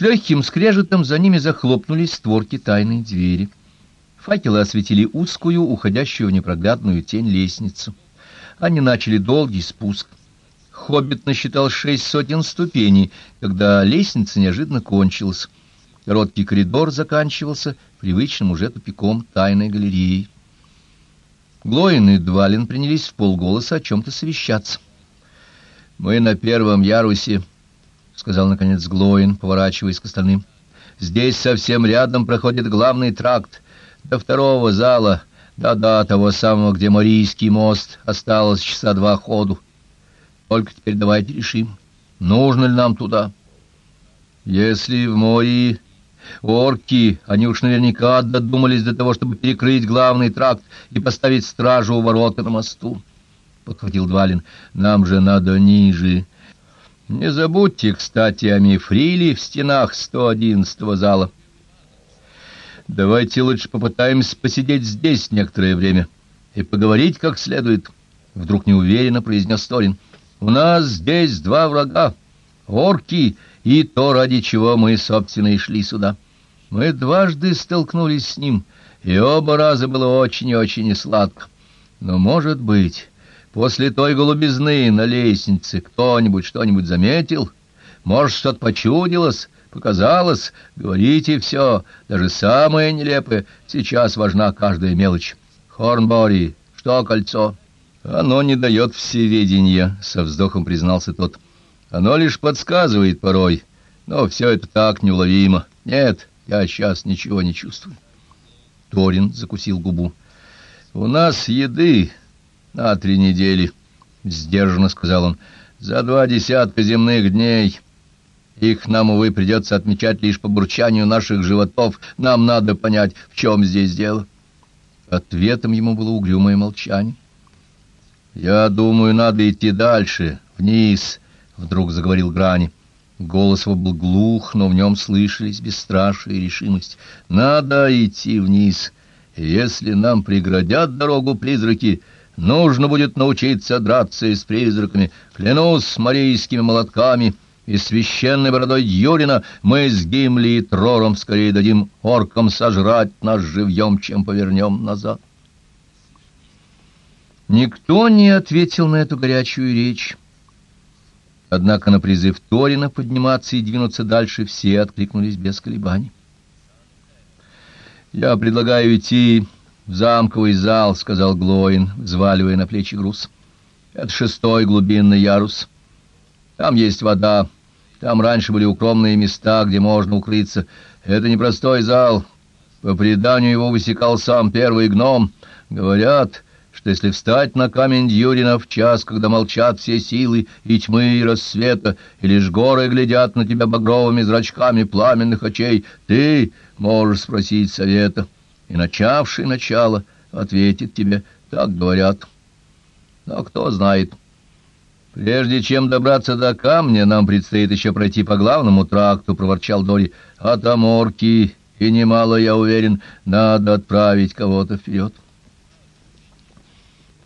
С легким скрежетом за ними захлопнулись створки тайной двери. Факелы осветили узкую, уходящую в непроглядную тень лестницу. Они начали долгий спуск. Хоббит насчитал шесть сотен ступеней, когда лестница неожиданно кончилась. Короткий коридор заканчивался привычным уже тупиком тайной галереи. Глоин и Двалин принялись в полголоса о чем-то совещаться. «Мы на первом ярусе», — сказал, наконец, Глоин, поворачиваясь к остальным. «Здесь совсем рядом проходит главный тракт. До второго зала, да-да, того самого, где Марийский мост, осталось часа два ходу. Только теперь давайте решим, нужно ли нам туда. Если в море Орки, они уж наверняка додумались до того, чтобы перекрыть главный тракт и поставить стражу у ворота на мосту. Подхватил Двалин. Нам же надо ниже. Не забудьте, кстати, о мифриле в стенах 111-го зала. Давайте лучше попытаемся посидеть здесь некоторое время и поговорить как следует. Вдруг неуверенно произнес Торин. У нас здесь два врага. Орки и то, ради чего мы, собственно, и шли сюда. Мы дважды столкнулись с ним, и оба раза было очень и очень несладко. Но, может быть, после той голубизны на лестнице кто-нибудь что-нибудь заметил? Может, что-то почудилось, показалось? Говорите все, даже самое нелепое. Сейчас важна каждая мелочь. Хорнбори, что кольцо? Оно не дает всеведения, — со вздохом признался тот. — оно лишь подсказывает порой, но все это так неуловимо. Нет, я сейчас ничего не чувствую. Торин закусил губу. «У нас еды на три недели», — сдержанно сказал он, — «за два десятка земных дней. Их нам, увы, придется отмечать лишь по бурчанию наших животов. Нам надо понять, в чем здесь дело». Ответом ему было угрюмое молчание. «Я думаю, надо идти дальше, вниз, вдруг заговорил Грани. Голос его был глух, но в нем слышались бесстрашие и решимость. «Надо идти вниз. Если нам преградят дорогу призраки, нужно будет научиться драться с призраками. Клянусь марийскими молотками и священной бородой Юрина, мы с Гимли и Трором скорее дадим оркам сожрать нас живьем, чем повернем назад». Никто не ответил на эту горячую речь. Однако на призыв Торина подниматься и двинуться дальше все откликнулись без колебаний. «Я предлагаю идти в замковый зал», — сказал Глоин, взваливая на плечи груз. «Это шестой глубинный ярус. Там есть вода, там раньше были укромные места, где можно укрыться. Это непростой зал. По преданию его высекал сам первый гном. Говорят, что если встать на камень Дьюрина в час, когда молчат все силы и тьмы, и рассвета, и лишь горы глядят на тебя багровыми зрачками пламенных очей, ты можешь спросить совета, и начавший начало ответит тебе, так говорят. Но кто знает. Прежде чем добраться до камня, нам предстоит еще пройти по главному тракту, — проворчал Дори, — а там орки, и немало, я уверен, надо отправить кого-то вперед.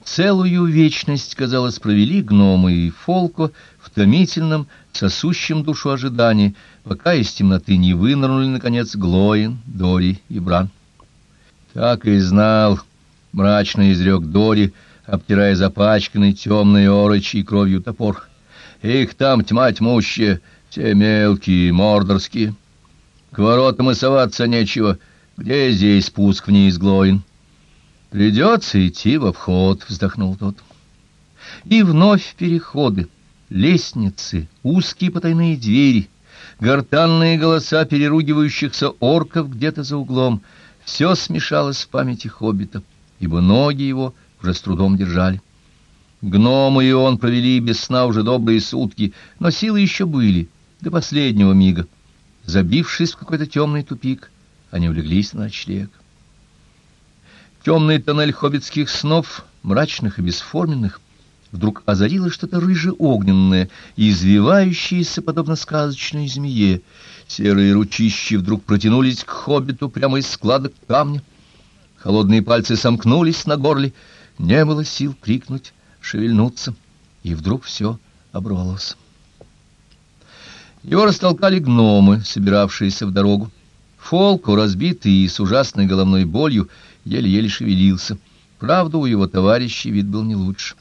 Целую вечность, казалось, провели гномы и Фолко в томительном, сосущем душу ожидании, пока из темноты не вынырнули, наконец, Глоин, Дори и Бран. Так и знал, мрачно изрек Дори, обтирая запачканный темной орочей кровью топор. Их там тьма тьмущая, все мелкие, мордорские. К воротам и соваться нечего. Где здесь спуск вниз, Глоин? — «Придется идти в обход», — вздохнул тот. И вновь переходы, лестницы, узкие потайные двери, гортанные голоса переругивающихся орков где-то за углом. Все смешалось в памяти хоббита, ибо ноги его уже с трудом держали. Гномы и он провели без сна уже добрые сутки, но силы еще были, до последнего мига. Забившись в какой-то темный тупик, они улеглись на ночлег. Темный тоннель хоббитских снов, мрачных и бесформенных, вдруг озарило что-то рыже-огненное, извивающееся, подобно сказочной змее. Серые ручищи вдруг протянулись к хоббиту прямо из складок камня. Холодные пальцы сомкнулись на горле. Не было сил крикнуть, шевельнуться, и вдруг все оборвалось. Его растолкали гномы, собиравшиеся в дорогу. Фолку, разбитый и с ужасной головной болью, еле-еле шевелился. Правда, у его товарищей вид был не лучше.